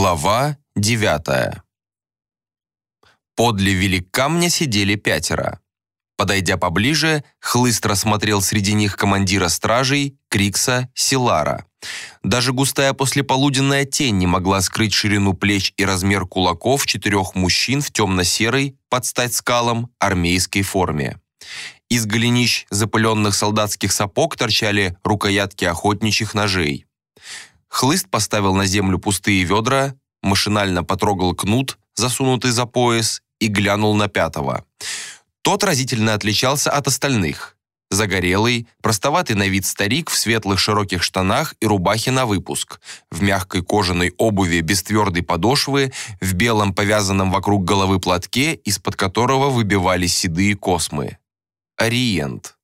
Глава девятая. Подле велик камня сидели пятеро. Подойдя поближе, Хлыст рассмотрел среди них командира стражей Крикса Силара. Даже густая послеполуденная тень не могла скрыть ширину плеч и размер кулаков четырех мужчин в темно-серой, под стать скалам, армейской форме. Из голенищ запыленных солдатских сапог торчали рукоятки охотничьих ножей. Хлыст поставил на землю пустые ведра, машинально потрогал кнут, засунутый за пояс, и глянул на пятого. Тот разительно отличался от остальных. Загорелый, простоватый на вид старик в светлых широких штанах и рубахе на выпуск, в мягкой кожаной обуви без твердой подошвы, в белом повязанном вокруг головы платке, из-под которого выбивались седые космы. Ориент.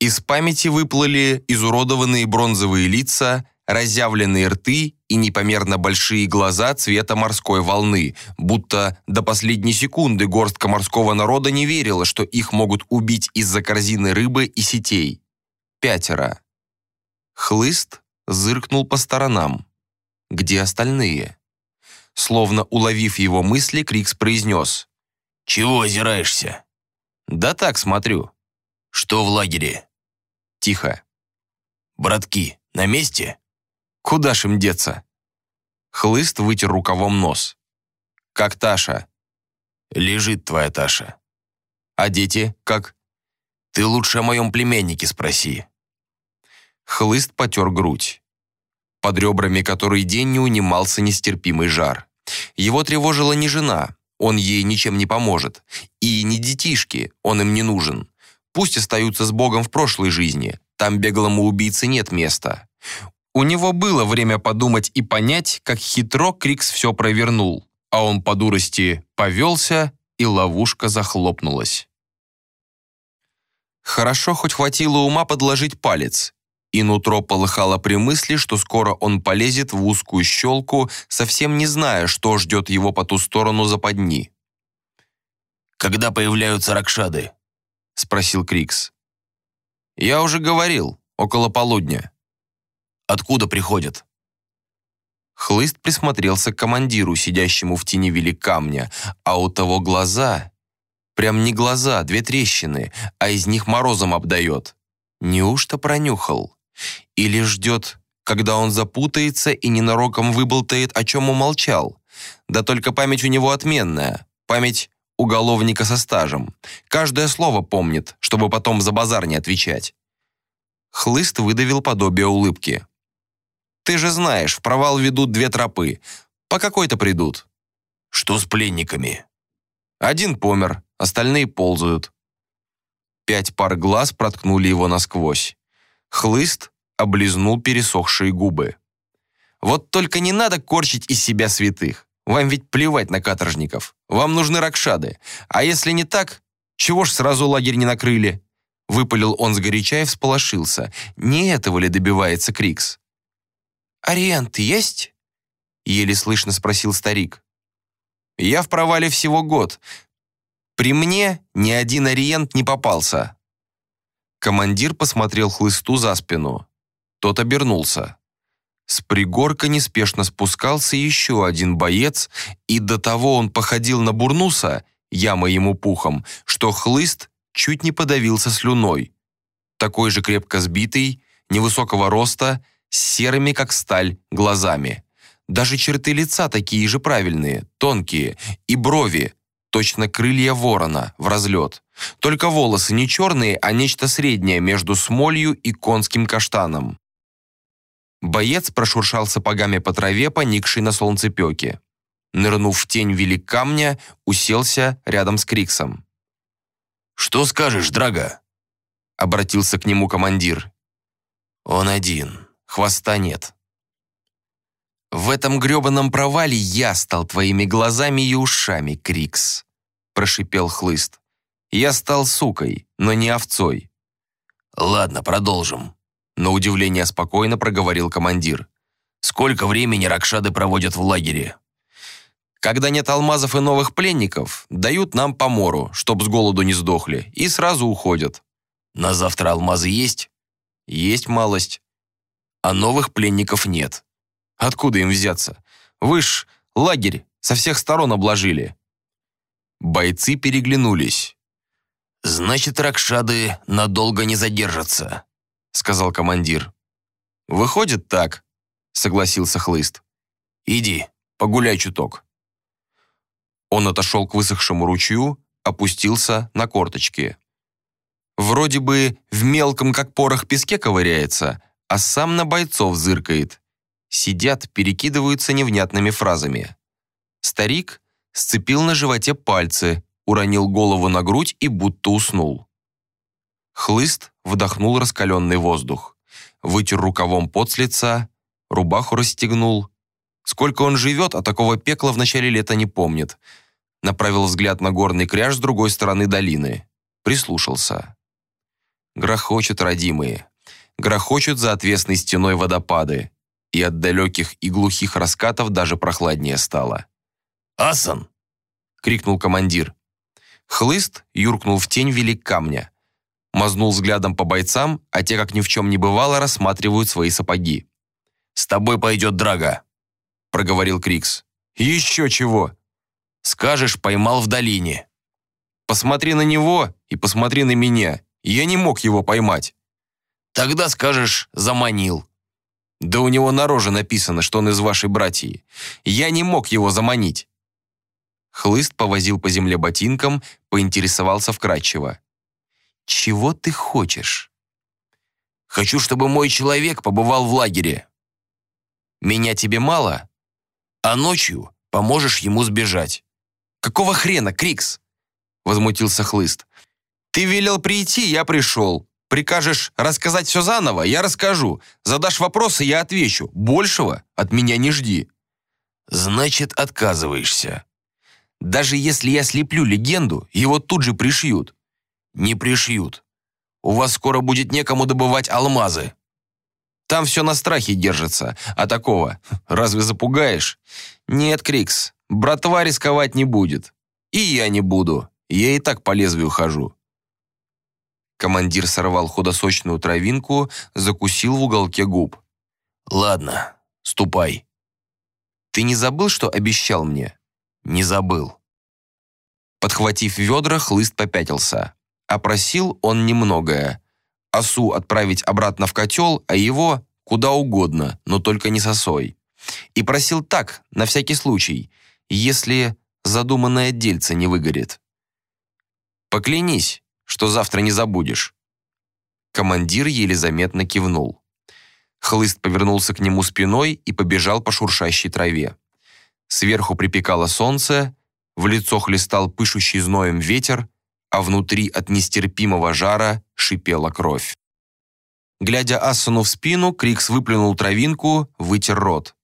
Из памяти выплыли изуродованные бронзовые лица, разъявленные рты и непомерно большие глаза цвета морской волны, будто до последней секунды горстка морского народа не верила, что их могут убить из-за корзины рыбы и сетей. Пятеро. Хлыст зыркнул по сторонам. Где остальные? Словно уловив его мысли, Крикс произнес. «Чего озираешься?» «Да так, смотрю». «Что в лагере?» «Тихо». «Братки, на месте?» Куда ж им деться? Хлыст вытер рукавом нос. Как Таша? Лежит твоя Таша. А дети как? Ты лучше о моем племяннике спроси. Хлыст потер грудь. Под ребрами который день не унимался нестерпимый жар. Его тревожила не жена, он ей ничем не поможет. И не детишки, он им не нужен. Пусть остаются с Богом в прошлой жизни, там беглому убийце нет места. У него было время подумать и понять, как хитро Крикс все провернул, а он по дурости повелся, и ловушка захлопнулась. Хорошо хоть хватило ума подложить палец, и нутро полыхало при мысли, что скоро он полезет в узкую щелку, совсем не зная, что ждет его по ту сторону западни. «Когда появляются ракшады?» — спросил Крикс. «Я уже говорил, около полудня». Откуда приходят?» Хлыст присмотрелся к командиру, сидящему в тени вели камня, а у того глаза... Прям не глаза, две трещины, а из них морозом обдает. Неужто пронюхал? Или ждет, когда он запутается и ненароком выболтает, о чем умолчал? Да только память у него отменная. Память уголовника со стажем. Каждое слово помнит, чтобы потом за базар не отвечать. Хлыст выдавил подобие улыбки. Ты же знаешь, в провал ведут две тропы. По какой-то придут. Что с пленниками? Один помер, остальные ползают. Пять пар глаз проткнули его насквозь. Хлыст облизнул пересохшие губы. Вот только не надо корчить из себя святых. Вам ведь плевать на каторжников. Вам нужны ракшады. А если не так, чего ж сразу лагерь не накрыли? Выпалил он сгоряча и всполошился. Не этого ли добивается Крикс? «Ориент есть?» — еле слышно спросил старик. «Я в провале всего год. При мне ни один ориент не попался». Командир посмотрел хлысту за спину. Тот обернулся. С пригорка неспешно спускался еще один боец, и до того он походил на бурнуса, яма ему пухом, что хлыст чуть не подавился слюной. Такой же крепко сбитый, невысокого роста — с серыми, как сталь, глазами. Даже черты лица такие же правильные, тонкие, и брови, точно крылья ворона, в разлет. Только волосы не черные, а нечто среднее между смолью и конским каштаном. Боец прошуршал сапогами по траве, поникшей на солнцепеке. Нырнув в тень велик камня, уселся рядом с Криксом. «Что скажешь, Драга?» Обратился к нему командир. «Он один», хвоста нет. «В этом грёбаном провале я стал твоими глазами и ушами, Крикс», — прошипел Хлыст. «Я стал сукой, но не овцой». «Ладно, продолжим», — на удивление спокойно проговорил командир. «Сколько времени ракшады проводят в лагере?» «Когда нет алмазов и новых пленников, дают нам помору, чтоб с голоду не сдохли, и сразу уходят». «На завтра алмазы есть?» «Есть малость а новых пленников нет. Откуда им взяться? Вы ж лагерь со всех сторон обложили». Бойцы переглянулись. «Значит, Ракшады надолго не задержатся», — сказал командир. «Выходит так», — согласился Хлыст. «Иди, погуляй чуток». Он отошел к высохшему ручью, опустился на корточки. Вроде бы в мелком, как порох, песке ковыряется, а сам на бойцов зыркает. Сидят, перекидываются невнятными фразами. Старик сцепил на животе пальцы, уронил голову на грудь и будто уснул. Хлыст вдохнул раскаленный воздух, вытер рукавом пот с лица, рубаху расстегнул. Сколько он живет, а такого пекла в начале лета не помнит. Направил взгляд на горный кряж с другой стороны долины. Прислушался. Грохочут родимые. Грохочут за отвесной стеной водопады. И от далеких и глухих раскатов даже прохладнее стало. «Асан!» — крикнул командир. Хлыст юркнул в тень велик камня. Мазнул взглядом по бойцам, а те, как ни в чем не бывало, рассматривают свои сапоги. «С тобой пойдет Драга», — проговорил Крикс. «Еще чего?» «Скажешь, поймал в долине». «Посмотри на него и посмотри на меня. Я не мог его поймать». «Тогда скажешь, заманил». «Да у него на роже написано, что он из вашей братьи. Я не мог его заманить». Хлыст повозил по земле ботинком, поинтересовался вкратчиво. «Чего ты хочешь?» «Хочу, чтобы мой человек побывал в лагере». «Меня тебе мало?» «А ночью поможешь ему сбежать». «Какого хрена, Крикс?» Возмутился Хлыст. «Ты велел прийти, я пришел. Прикажешь рассказать все заново, я расскажу. Задашь вопросы, я отвечу. Большего от меня не жди». «Значит, отказываешься», даже если я слеплю легенду, его тут же пришьют. Не пришьют. У вас скоро будет некому добывать алмазы. Там все на страхе держится. А такого разве запугаешь? Нет, Крикс, братва рисковать не будет. И я не буду. Я и так по лезвию хожу. Командир сорвал худосочную травинку, закусил в уголке губ. «Ладно, ступай». «Ты не забыл, что обещал мне?» Не забыл. Подхватив ведра, хлыст попятился. А просил он немногое. Осу отправить обратно в котел, а его куда угодно, но только не сосой. И просил так, на всякий случай, если задуманное дельце не выгорит. «Поклянись, что завтра не забудешь». Командир еле заметно кивнул. Хлыст повернулся к нему спиной и побежал по шуршащей траве. Сверху припекало солнце, в лицо хлестал пышущий зноем ветер, а внутри от нестерпимого жара шипела кровь. Глядя Ассону в спину, Крикс выплюнул травинку, вытер рот.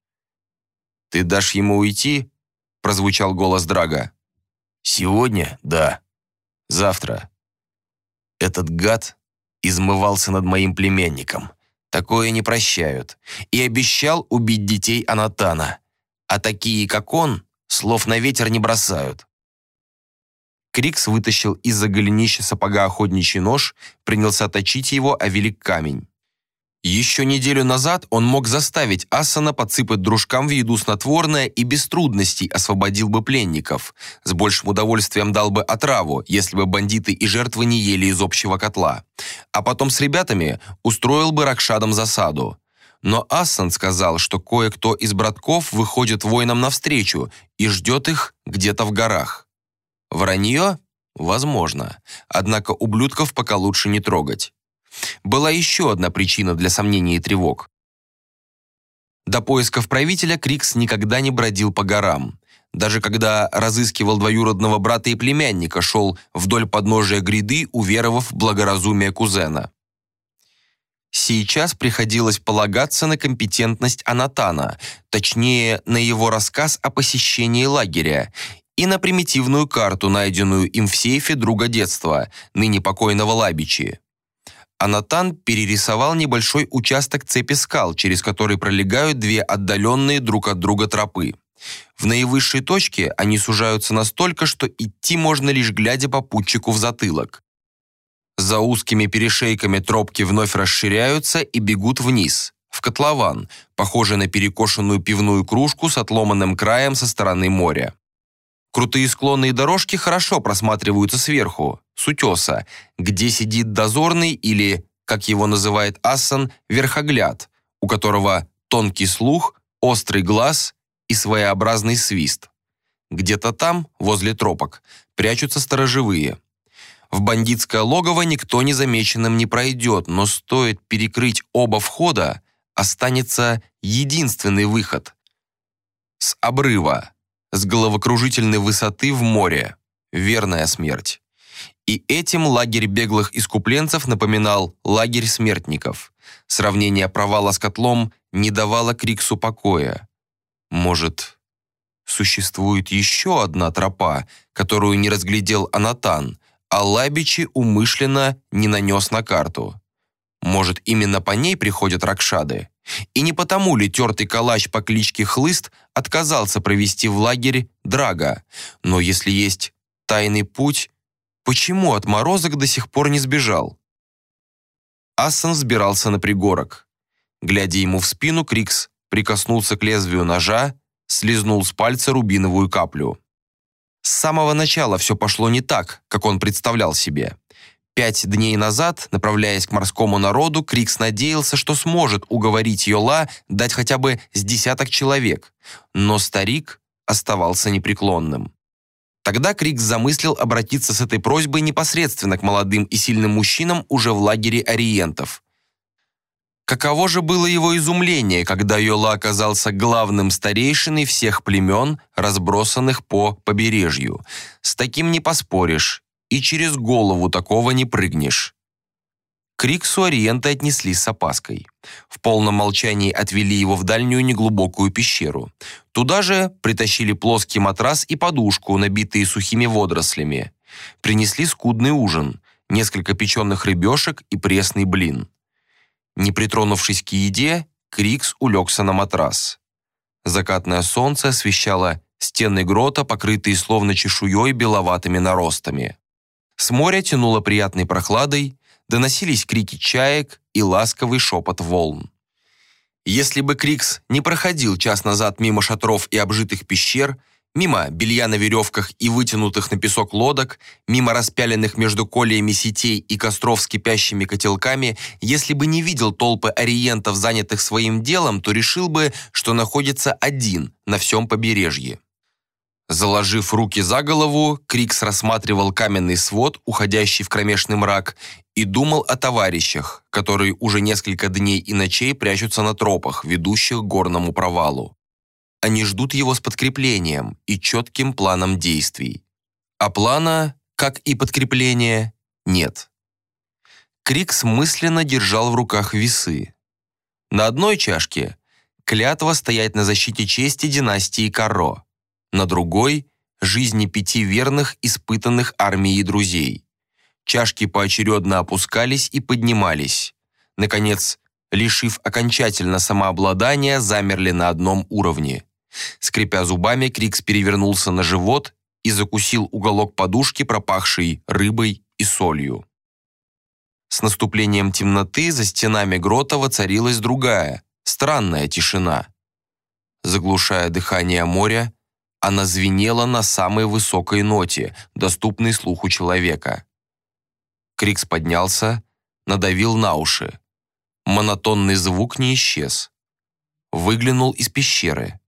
«Ты дашь ему уйти?» – прозвучал голос Драга. «Сегодня – да. Завтра. Этот гад измывался над моим племянником. Такое не прощают. И обещал убить детей Анатана а такие, как он, слов на ветер не бросают. Крикс вытащил из-за голенища сапога охотничий нож, принялся точить его о велик камень. Еще неделю назад он мог заставить Асана подсыпать дружкам в еду снотворное и без трудностей освободил бы пленников. С большим удовольствием дал бы отраву, если бы бандиты и жертвы не ели из общего котла. А потом с ребятами устроил бы Ракшадам засаду но Ассан сказал, что кое-кто из братков выходит воинам навстречу и ждет их где-то в горах. Вранье? Возможно. Однако ублюдков пока лучше не трогать. Была еще одна причина для сомнений и тревог. До поисков правителя Крикс никогда не бродил по горам. Даже когда разыскивал двоюродного брата и племянника, шел вдоль подножия гряды, уверовав в благоразумие кузена. Сейчас приходилось полагаться на компетентность Анатана, точнее, на его рассказ о посещении лагеря, и на примитивную карту, найденную им в сейфе друга детства, ныне покойного Лабичи. Анатан перерисовал небольшой участок цепи скал, через который пролегают две отдаленные друг от друга тропы. В наивысшей точке они сужаются настолько, что идти можно лишь глядя попутчику в затылок. За узкими перешейками тропки вновь расширяются и бегут вниз, в котлован, похожий на перекошенную пивную кружку с отломанным краем со стороны моря. Крутые склоны и дорожки хорошо просматриваются сверху, с утеса, где сидит дозорный или, как его называет Ассан, верхогляд, у которого тонкий слух, острый глаз и своеобразный свист. Где-то там, возле тропок, прячутся сторожевые. В бандитское логово никто незамеченным не пройдет, но стоит перекрыть оба входа, останется единственный выход. С обрыва, с головокружительной высоты в море. Верная смерть. И этим лагерь беглых искупленцев напоминал лагерь смертников. Сравнение провала с котлом не давало Криксу покоя. Может, существует еще одна тропа, которую не разглядел Анатан, а Лабичи умышленно не нанес на карту? Может, именно по ней приходят ракшады? И не потому ли тертый калач по кличке Хлыст отказался провести в лагерь Драга? Но если есть тайный путь, почему от морозок до сих пор не сбежал? Ассан взбирался на пригорок. Глядя ему в спину, Крикс прикоснулся к лезвию ножа, слезнул с пальца рубиновую каплю. С самого начала все пошло не так, как он представлял себе. Пять дней назад, направляясь к морскому народу, Крикс надеялся, что сможет уговорить Йола дать хотя бы с десяток человек. Но старик оставался непреклонным. Тогда Крикс замыслил обратиться с этой просьбой непосредственно к молодым и сильным мужчинам уже в лагере ориентов. Каково же было его изумление, когда Йола оказался главным старейшиной всех племен, разбросанных по побережью. С таким не поспоришь, и через голову такого не прыгнешь. К Риксу ориенты отнеслись с опаской. В полном молчании отвели его в дальнюю неглубокую пещеру. Туда же притащили плоский матрас и подушку, набитые сухими водорослями. Принесли скудный ужин, несколько печеных рыбешек и пресный блин. Не притронувшись к еде, Крикс улегся на матрас. Закатное солнце освещало стены грота, покрытые словно чешуей беловатыми наростами. С моря тянуло приятной прохладой, доносились крики чаек и ласковый шепот волн. Если бы Крикс не проходил час назад мимо шатров и обжитых пещер, Мимо белья на веревках и вытянутых на песок лодок, мимо распяленных между колиями сетей и костров с кипящими котелками, если бы не видел толпы ориентов, занятых своим делом, то решил бы, что находится один на всем побережье. Заложив руки за голову, Крикс рассматривал каменный свод, уходящий в кромешный мрак, и думал о товарищах, которые уже несколько дней и ночей прячутся на тропах, ведущих к горному провалу. Они ждут его с подкреплением и четким планом действий. А плана, как и подкрепления, нет. Крикс мысленно держал в руках весы. На одной чашке клятва стоять на защите чести династии Каро, на другой – жизни пяти верных, испытанных армией друзей. Чашки поочередно опускались и поднимались. Наконец, лишив окончательно самообладания, замерли на одном уровне. Скрипя зубами, Крикс перевернулся на живот и закусил уголок подушки, пропахшей рыбой и солью. С наступлением темноты за стенами грота воцарилась другая, странная тишина. Заглушая дыхание моря, она звенела на самой высокой ноте, доступной слуху человека. Крикс поднялся, надавил на уши. Монотонный звук не исчез. Выглянул из пещеры.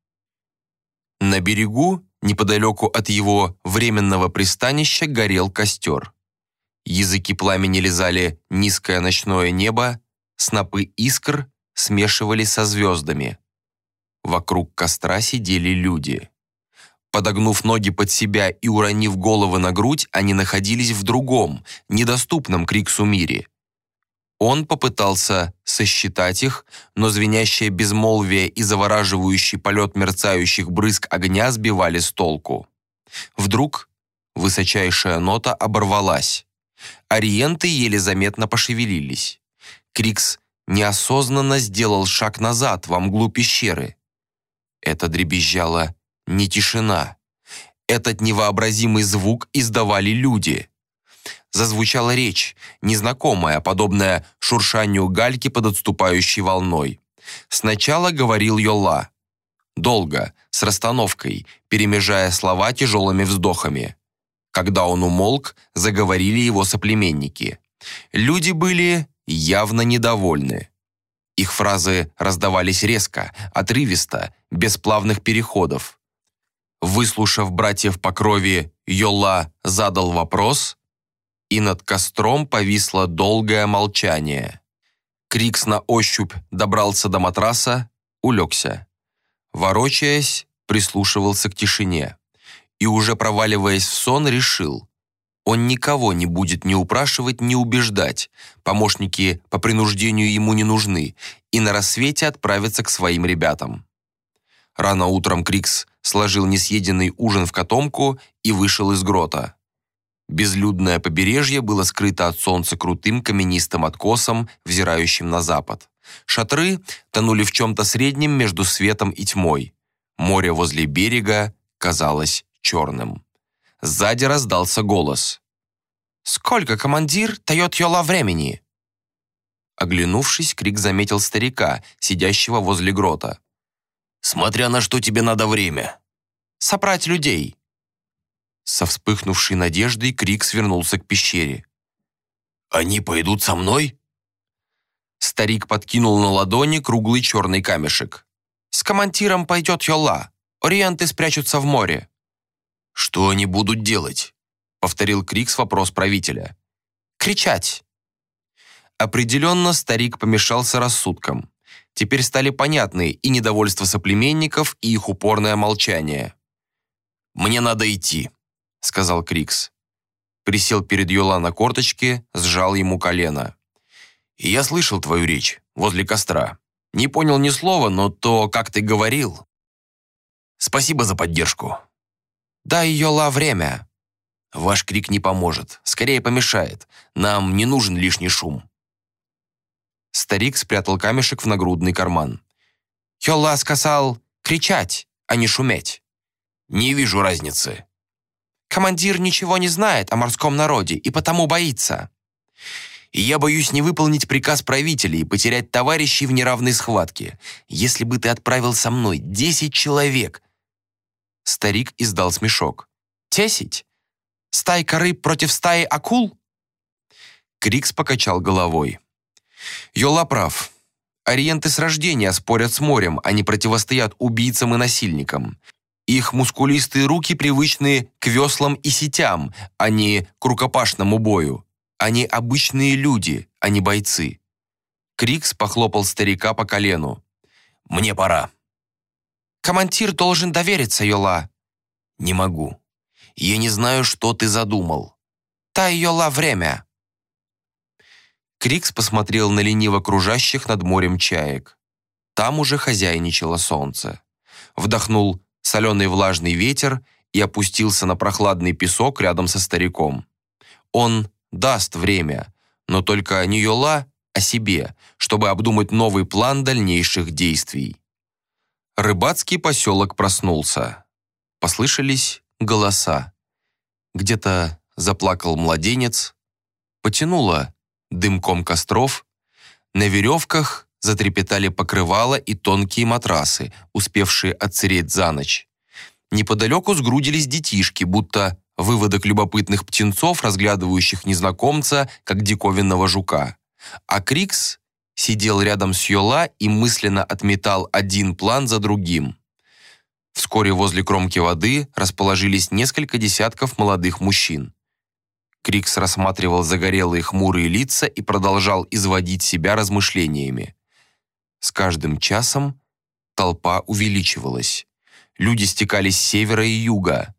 На берегу, неподалеку от его временного пристанища, горел костер. Языки пламени лизали низкое ночное небо, снопы искр смешивались со звездами. Вокруг костра сидели люди. Подогнув ноги под себя и уронив головы на грудь, они находились в другом, недоступном Криксу мире. Он попытался сосчитать их, но звенящее безмолвие и завораживающий полет мерцающих брызг огня сбивали с толку. Вдруг высочайшая нота оборвалась. Ориенты еле заметно пошевелились. Крикс неосознанно сделал шаг назад во мглу пещеры. Это дребезжала не тишина. Этот невообразимый звук издавали люди зазвучала речь, незнакомая, подобная шуршанию гальки под отступающей волной. Сначала говорил Йолла. Долго, с расстановкой, перемежая слова тяжелыми вздохами. Когда он умолк, заговорили его соплеменники. Люди были явно недовольны. Их фразы раздавались резко, отрывисто, без плавных переходов. Выслушав братьев по крови, Йолла задал вопрос, и над костром повисло долгое молчание. Крикс на ощупь добрался до матраса, улегся. Ворочаясь, прислушивался к тишине. И уже проваливаясь в сон, решил. Он никого не будет ни упрашивать, ни убеждать. Помощники по принуждению ему не нужны. И на рассвете отправится к своим ребятам. Рано утром Крикс сложил несъеденный ужин в котомку и вышел из грота. Безлюдное побережье было скрыто от солнца крутым каменистым откосом, взирающим на запад. Шатры тонули в чем-то среднем между светом и тьмой. Море возле берега казалось черным. Сзади раздался голос. «Сколько командир дает Йола времени?» Оглянувшись, Крик заметил старика, сидящего возле грота. «Смотря на что тебе надо время». «Собрать людей», со вспыхнувшей надеждой Крик свернулся к пещере. «Они пойдут со мной?» Старик подкинул на ладони круглый черный камешек. «С командиром пойдет Йола. Ориенты спрячутся в море». «Что они будут делать?» повторил Крикс вопрос правителя. «Кричать!» Определенно старик помешался рассудком. Теперь стали понятны и недовольство соплеменников, и их упорное молчание. «Мне надо идти», — сказал Крикс. Присел перед Йола на корточке, сжал ему колено. «Я слышал твою речь возле костра. Не понял ни слова, но то, как ты говорил. Спасибо за поддержку». «Дай Йола время». «Ваш крик не поможет, скорее помешает. Нам не нужен лишний шум». Старик спрятал камешек в нагрудный карман. «Йола сказал кричать, а не шуметь». «Не вижу разницы», Командир ничего не знает о морском народе и потому боится. И я боюсь не выполнить приказ правителя и потерять товарищей в неравной схватке. Если бы ты отправил со мной десять человек...» Старик издал смешок. «Десять? Стайка рыб против стаи акул?» Крикс покачал головой. Йола прав. Ориенты с рождения спорят с морем, а не противостоят убийцам и насильникам. Их мускулистые руки привычны к веслам и сетям, а не к рукопашному бою. Они обычные люди, а не бойцы. Крикс похлопал старика по колену. «Мне пора». «Командир должен довериться, Йола». «Не могу. Я не знаю, что ты задумал». «Тай, Йола, время». Крикс посмотрел на лениво кружащих над морем чаек. Там уже хозяйничало солнце. Вдохнул соленый влажный ветер и опустился на прохладный песок рядом со стариком. Он даст время, но только не Йола, а себе, чтобы обдумать новый план дальнейших действий. Рыбацкий поселок проснулся. Послышались голоса. Где-то заплакал младенец, потянуло дымком костров, на веревках затрепетали покрывала и тонкие матрасы, успевшие отсыреть за ночь. Неподалеку сгрудились детишки, будто выводок любопытных птенцов, разглядывающих незнакомца, как диковинного жука. А Крикс сидел рядом с Йола и мысленно отметал один план за другим. Вскоре возле кромки воды расположились несколько десятков молодых мужчин. Крикс рассматривал загорелые хмурые лица и продолжал изводить себя размышлениями. С каждым часом толпа увеличивалась. Люди стекались с севера и юга.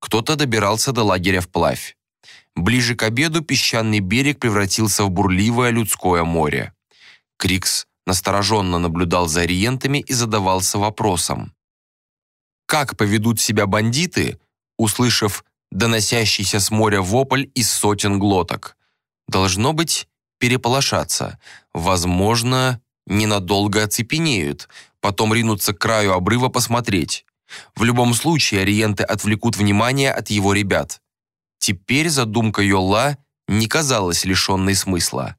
Кто-то добирался до лагеря вплавь. Ближе к обеду песчаный берег превратился в бурливое людское море. Крикс настороженно наблюдал за ориентами и задавался вопросом. Как поведут себя бандиты, услышав доносящийся с моря вопль из сотен глоток? Должно быть, переполошаться. Возможно, ненадолго оцепенеют, потом ринутся к краю обрыва посмотреть. В любом случае, ориенты отвлекут внимание от его ребят. Теперь задумка Йолла не казалась лишенной смысла.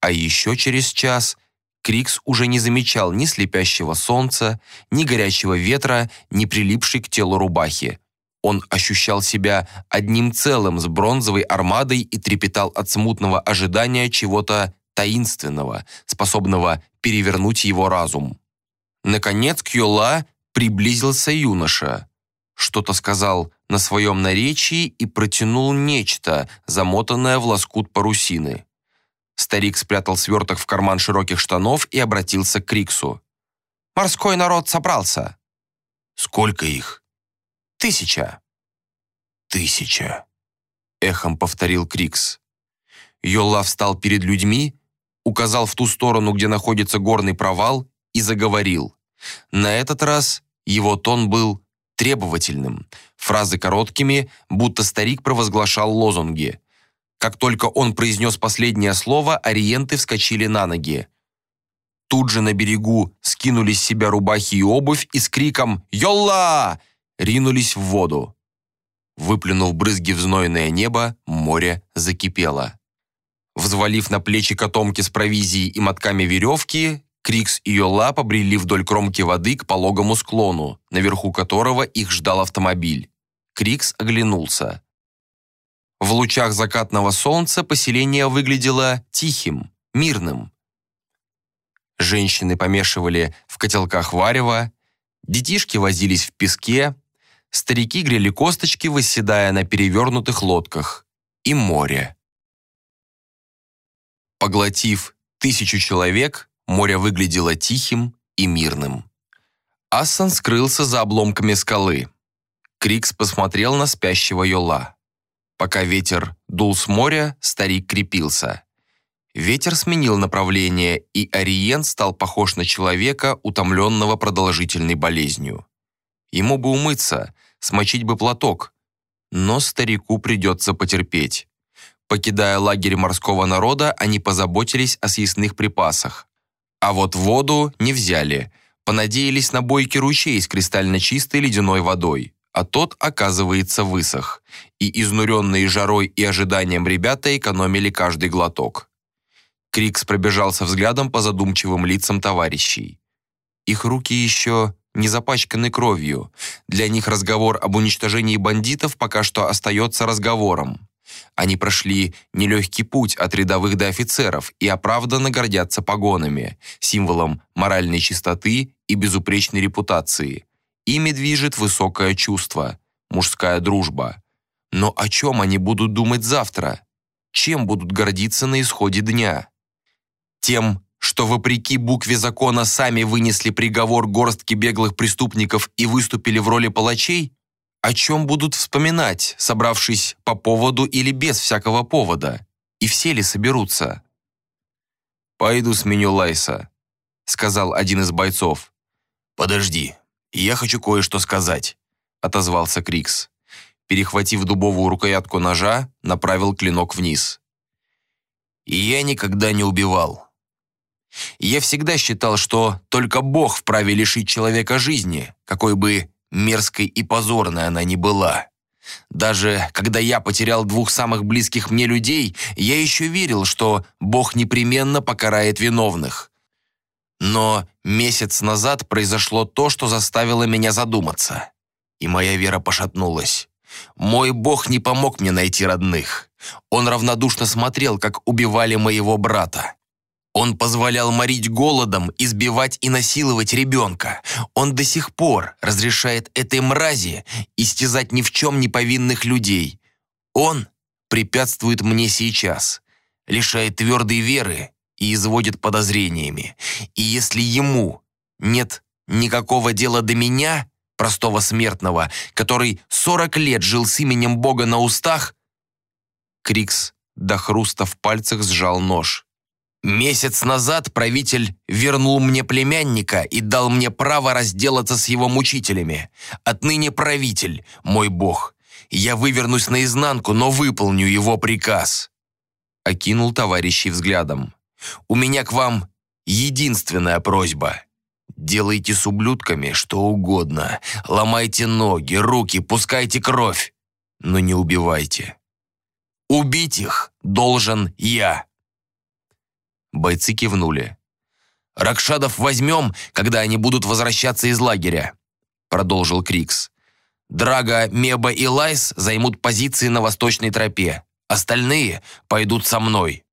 А еще через час Крикс уже не замечал ни слепящего солнца, ни горячего ветра, ни прилипшей к телу рубахи. Он ощущал себя одним целым с бронзовой армадой и трепетал от смутного ожидания чего-то таинственного, способного перевернуть его разум. Наконец к Йола приблизился юноша. Что-то сказал на своем наречии и протянул нечто, замотанное в лоскут парусины. Старик спрятал сверток в карман широких штанов и обратился к Криксу. «Морской народ собрался». «Сколько их?» «Тысяча». «Тысяча», — эхом повторил Крикс. Йолла встал перед людьми, указал в ту сторону, где находится горный провал, и заговорил. На этот раз его тон был требовательным, фразы короткими, будто старик провозглашал лозунги. Как только он произнес последнее слово, ориенты вскочили на ноги. Тут же на берегу скинули с себя рубахи и обувь и с криком «Йолла!» Ринулись в воду. Выплюнув брызги в знойное небо, море закипело. Взвалив на плечи котомки с провизией и мотками веревки, Крикс и Йола побрели вдоль кромки воды к пологому склону, наверху которого их ждал автомобиль. Крикс оглянулся. В лучах закатного солнца поселение выглядело тихим, мирным. Женщины помешивали в котелках варево, детишки возились в песке, старики грели косточки, восседая на перевернутых лодках, и море. Поглотив тысячу человек, море выглядело тихим и мирным. Ассан скрылся за обломками скалы. Крикс посмотрел на спящего Йола. Пока ветер дул с моря, старик крепился. Ветер сменил направление, и Ориен стал похож на человека, утомленного продолжительной болезнью. Ему бы умыться, смочить бы платок, но старику придется потерпеть. Покидая лагерь морского народа, они позаботились о съестных припасах. А вот воду не взяли, понадеялись на бойкий ручей с кристально чистой ледяной водой а тот, оказывается, высох, и изнуренные жарой и ожиданием ребята экономили каждый глоток. Крикс пробежался взглядом по задумчивым лицам товарищей. Их руки еще не запачканы кровью. Для них разговор об уничтожении бандитов пока что остается разговором. Они прошли нелегкий путь от рядовых до офицеров и оправданно гордятся погонами, символом моральной чистоты и безупречной репутации. Ими движет высокое чувство, мужская дружба. Но о чем они будут думать завтра? Чем будут гордиться на исходе дня? Тем, что вопреки букве закона сами вынесли приговор горстки беглых преступников и выступили в роли палачей? О чем будут вспоминать, собравшись по поводу или без всякого повода? И все ли соберутся? «Пойду сменю Лайса», — сказал один из бойцов. «Подожди, «Я хочу кое-что сказать», — отозвался Крикс. Перехватив дубовую рукоятку ножа, направил клинок вниз. «Я никогда не убивал. Я всегда считал, что только Бог вправе лишить человека жизни, какой бы мерзкой и позорной она ни была. Даже когда я потерял двух самых близких мне людей, я еще верил, что Бог непременно покарает виновных. Но месяц назад произошло то, что заставило меня задуматься. И моя вера пошатнулась. Мой Бог не помог мне найти родных. Он равнодушно смотрел, как убивали моего брата. Он позволял морить голодом, избивать и насиловать ребенка. Он до сих пор разрешает этой мрази истязать ни в чем не повинных людей. Он препятствует мне сейчас, лишает твердой веры и изводит подозрениями. И если ему нет никакого дела до меня, простого смертного, который 40 лет жил с именем Бога на устах, Крикс до хруста в пальцах сжал нож. Месяц назад правитель вернул мне племянника и дал мне право разделаться с его мучителями. Отныне правитель, мой бог. Я вывернусь наизнанку, но выполню его приказ. Окинул товарищей взглядом. У меня к вам единственная просьба. Делайте с ублюдками что угодно. Ломайте ноги, руки, пускайте кровь. Но не убивайте. Убить их должен я. Бойцы кивнули. «Ракшадов возьмем, когда они будут возвращаться из лагеря», продолжил Крикс. «Драга, Меба и Лайс займут позиции на восточной тропе. Остальные пойдут со мной».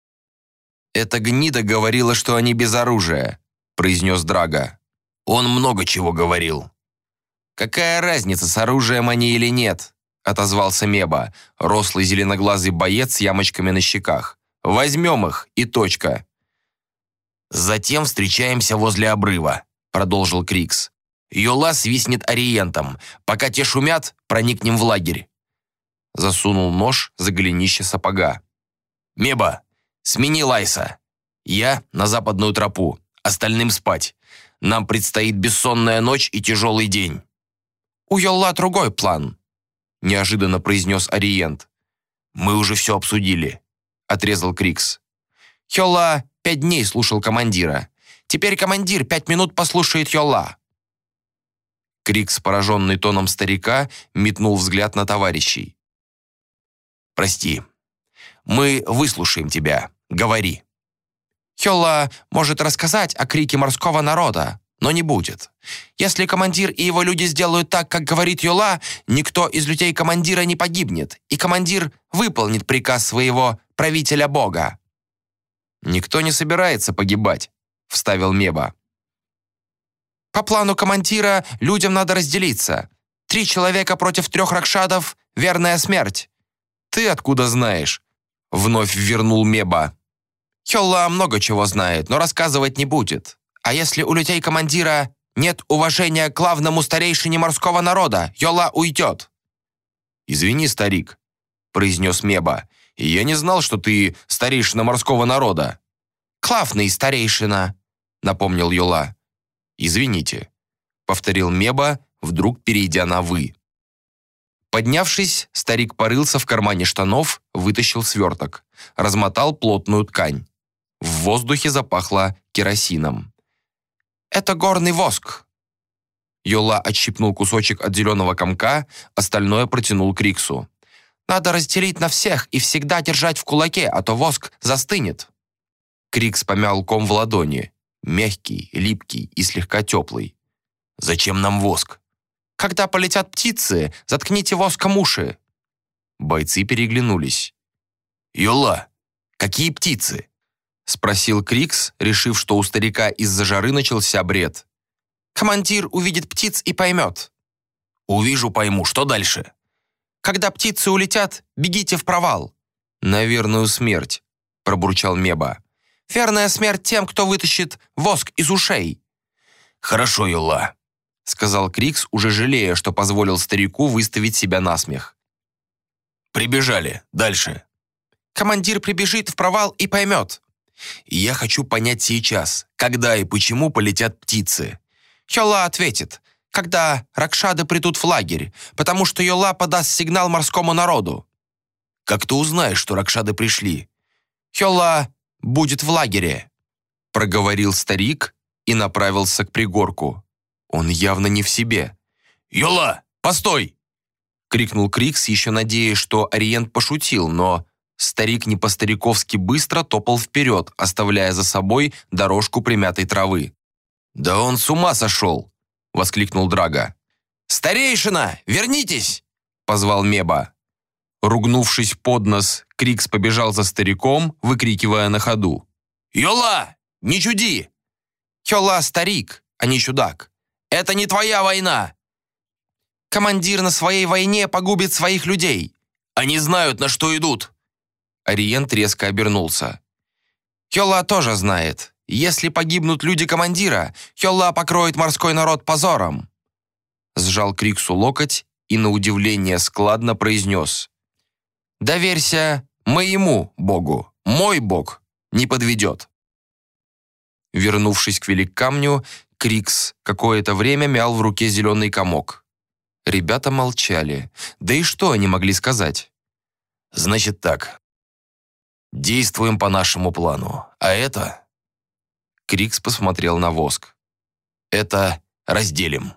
«Эта гнида говорила, что они без оружия», произнес Драга. «Он много чего говорил». «Какая разница, с оружием они или нет?» отозвался Меба, рослый зеленоглазый боец с ямочками на щеках. «Возьмем их, и точка». «Затем встречаемся возле обрыва», продолжил Крикс. «Йола свистнет ориентом. Пока те шумят, проникнем в лагерь». Засунул нож за голенище сапога. «Меба, смени Лайса. Я на западную тропу, остальным спать. Нам предстоит бессонная ночь и тяжелый день». «У Йолла другой план», неожиданно произнес Ориент. «Мы уже все обсудили», — отрезал Крикс. «Йолла пять дней слушал командира. Теперь командир пять минут послушает Йолла». Крикс, пораженный тоном старика, метнул взгляд на товарищей. «Прости. Мы выслушаем тебя. Говори». Хёлла может рассказать о крике морского народа, но не будет. Если командир и его люди сделают так, как говорит Юла, никто из людей командира не погибнет, и командир выполнит приказ своего правителя Бога». «Никто не собирается погибать», — вставил Меба. «По плану командира людям надо разделиться. Три человека против трех ракшадов — верная смерть». «Ты откуда знаешь?» — вновь вернул Меба. Хелла много чего знает, но рассказывать не будет. А если у людей командира нет уважения к главному старейшине морского народа, Йола уйдет». «Извини, старик», — произнес Меба, «и я не знал, что ты старейшина морского народа». «Клавный старейшина», — напомнил Йола. «Извините», — повторил Меба, вдруг перейдя на «вы». Поднявшись, старик порылся в кармане штанов, вытащил сверток, размотал плотную ткань. В воздухе запахло керосином. Это горный воск». Йола отщипнул кусочек от зеленого комка, остальное протянул Криксу. «Надо разделить на всех и всегда держать в кулаке, а то воск застынет». Крикс помял ком в ладони. Мягкий, липкий и слегка теплый. «Зачем нам воск?» «Когда полетят птицы, заткните воском уши». Бойцы переглянулись. «Йола, какие птицы?» — спросил Крикс, решив, что у старика из-за жары начался бред. «Командир увидит птиц и поймет». «Увижу, пойму. Что дальше?» «Когда птицы улетят, бегите в провал». «На верную смерть», — пробурчал Меба. «Верная смерть тем, кто вытащит воск из ушей». «Хорошо, Юла», — сказал Крикс, уже жалея, что позволил старику выставить себя на смех. «Прибежали. Дальше». «Командир прибежит в провал и поймет», я хочу понять сейчас, когда и почему полетят птицы. Йола ответит, когда Ракшады придут в лагерь, потому что Йола подаст сигнал морскому народу. Как ты узнаешь, что Ракшады пришли? Йола будет в лагере, проговорил старик и направился к пригорку. Он явно не в себе. «Йола, постой!» крикнул Крикс, еще надеясь, что Ориент пошутил, но Старик не по-стариковски быстро топал вперед, оставляя за собой дорожку примятой травы. «Да он с ума сошел!» — воскликнул Драга. «Старейшина, вернитесь!» — позвал Меба. Ругнувшись под нос, Крикс побежал за стариком, выкрикивая на ходу. «Йола, не чуди!» «Йола старик, а не чудак. Это не твоя война!» «Командир на своей войне погубит своих людей!» «Они знают, на что идут!» Ориент резко обернулся. «Хёлла тоже знает. Если погибнут люди командира, Хёлла покроет морской народ позором». Сжал Криксу локоть и на удивление складно произнес. «Доверься моему богу. Мой бог не подведет». Вернувшись к великамню, Крикс какое-то время мял в руке зеленый комок. Ребята молчали. Да и что они могли сказать? «Значит так. Действуем по нашему плану. А это...» Крикс посмотрел на воск. «Это разделим».